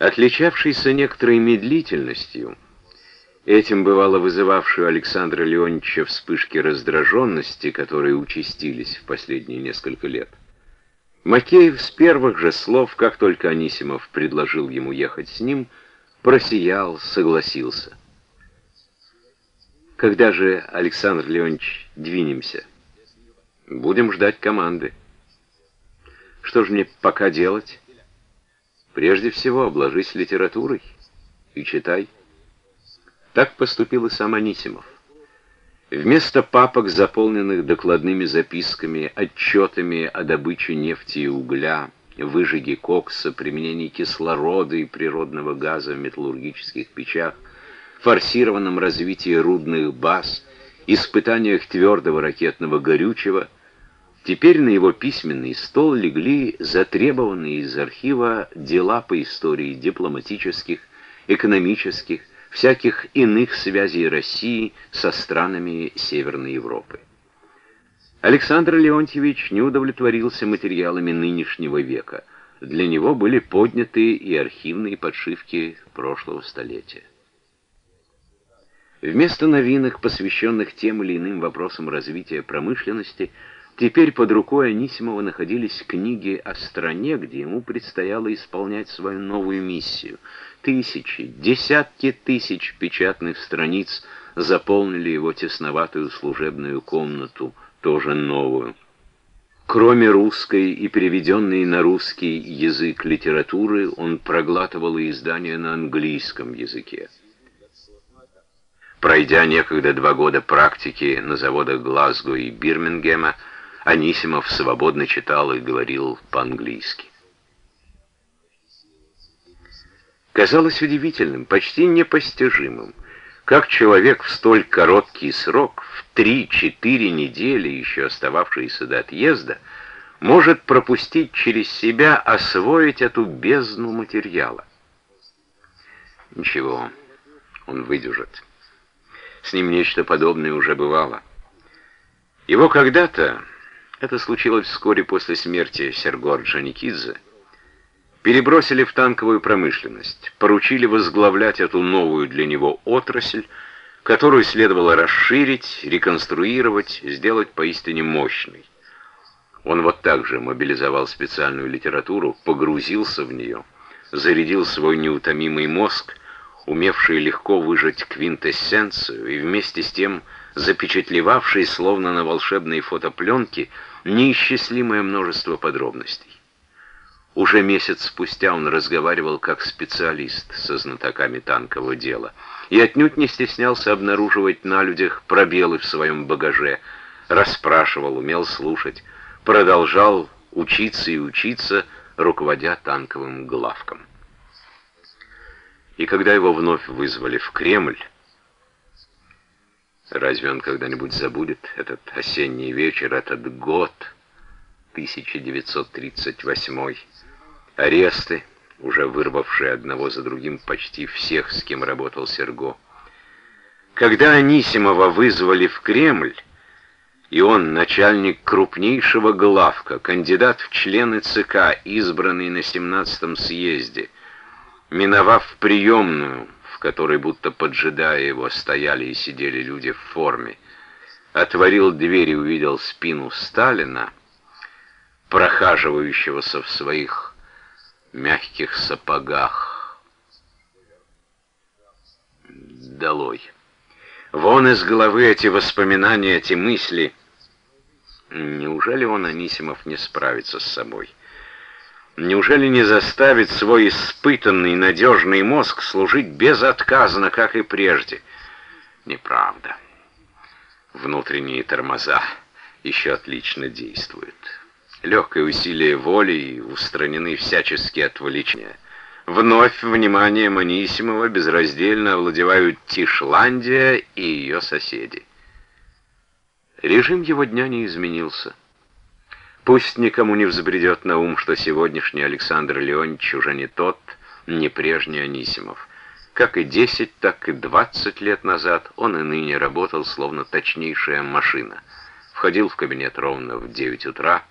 Отличавшийся некоторой медлительностью, этим бывало вызывавшую Александра Леонтьевича вспышки раздраженности, которые участились в последние несколько лет, Макеев с первых же слов, как только Анисимов предложил ему ехать с ним, просиял, согласился. «Когда же, Александр Леонтьевич, двинемся?» «Будем ждать команды». «Что же мне пока делать?» Прежде всего, обложись литературой и читай. Так поступил и сам Анисимов. Вместо папок, заполненных докладными записками, отчетами о добыче нефти и угля, выжиге кокса, применении кислорода и природного газа в металлургических печах, форсированном развитии рудных баз, испытаниях твердого ракетного горючего – Теперь на его письменный стол легли затребованные из архива дела по истории дипломатических, экономических, всяких иных связей России со странами Северной Европы. Александр Леонтьевич не удовлетворился материалами нынешнего века. Для него были подняты и архивные подшивки прошлого столетия. Вместо новинок, посвященных тем или иным вопросам развития промышленности, Теперь под рукой Анисимова находились книги о стране, где ему предстояло исполнять свою новую миссию. Тысячи, десятки тысяч печатных страниц заполнили его тесноватую служебную комнату, тоже новую. Кроме русской и переведенной на русский язык литературы, он проглатывал и издания на английском языке. Пройдя некогда два года практики на заводах Глазго и Бирмингема, Анисимов свободно читал и говорил по-английски. Казалось удивительным, почти непостижимым, как человек в столь короткий срок, в три-четыре недели, еще остававшиеся до отъезда, может пропустить через себя, освоить эту бездну материала. Ничего, он выдержит. С ним нечто подобное уже бывало. Его когда-то, это случилось вскоре после смерти Серго Орджоникидзе. Перебросили в танковую промышленность, поручили возглавлять эту новую для него отрасль, которую следовало расширить, реконструировать, сделать поистине мощной. Он вот так же мобилизовал специальную литературу, погрузился в нее, зарядил свой неутомимый мозг, умевший легко выжать квинтэссенцию и вместе с тем запечатлевавший, словно на волшебной фотопленке, неисчислимое множество подробностей. Уже месяц спустя он разговаривал как специалист со знатоками танкового дела и отнюдь не стеснялся обнаруживать на людях пробелы в своем багаже, расспрашивал, умел слушать, продолжал учиться и учиться, руководя танковым главком. И когда его вновь вызвали в Кремль, Разве он когда-нибудь забудет этот осенний вечер, этот год, 1938 аресты, уже вырвавшие одного за другим почти всех, с кем работал Серго. Когда Анисимова вызвали в Кремль, и он, начальник крупнейшего главка, кандидат в члены ЦК, избранный на 17-м съезде, миновав приемную, которой, будто поджидая его, стояли и сидели люди в форме, отворил дверь и увидел спину Сталина, прохаживающегося в своих мягких сапогах. Долой. Вон из головы эти воспоминания, эти мысли. Неужели он, Анисимов, не справится с собой? Неужели не заставить свой испытанный надежный мозг служить безотказно, как и прежде? Неправда. Внутренние тормоза еще отлично действуют. Легкое усилие воли и устранены всяческие отвлечения. Вновь внимание Манисимова безраздельно овладевают Тишландия и ее соседи. Режим его дня не изменился. Пусть никому не взбредет на ум, что сегодняшний Александр Леонидович уже не тот, не прежний Анисимов. Как и 10, так и 20 лет назад он и ныне работал словно точнейшая машина. Входил в кабинет ровно в 9 утра,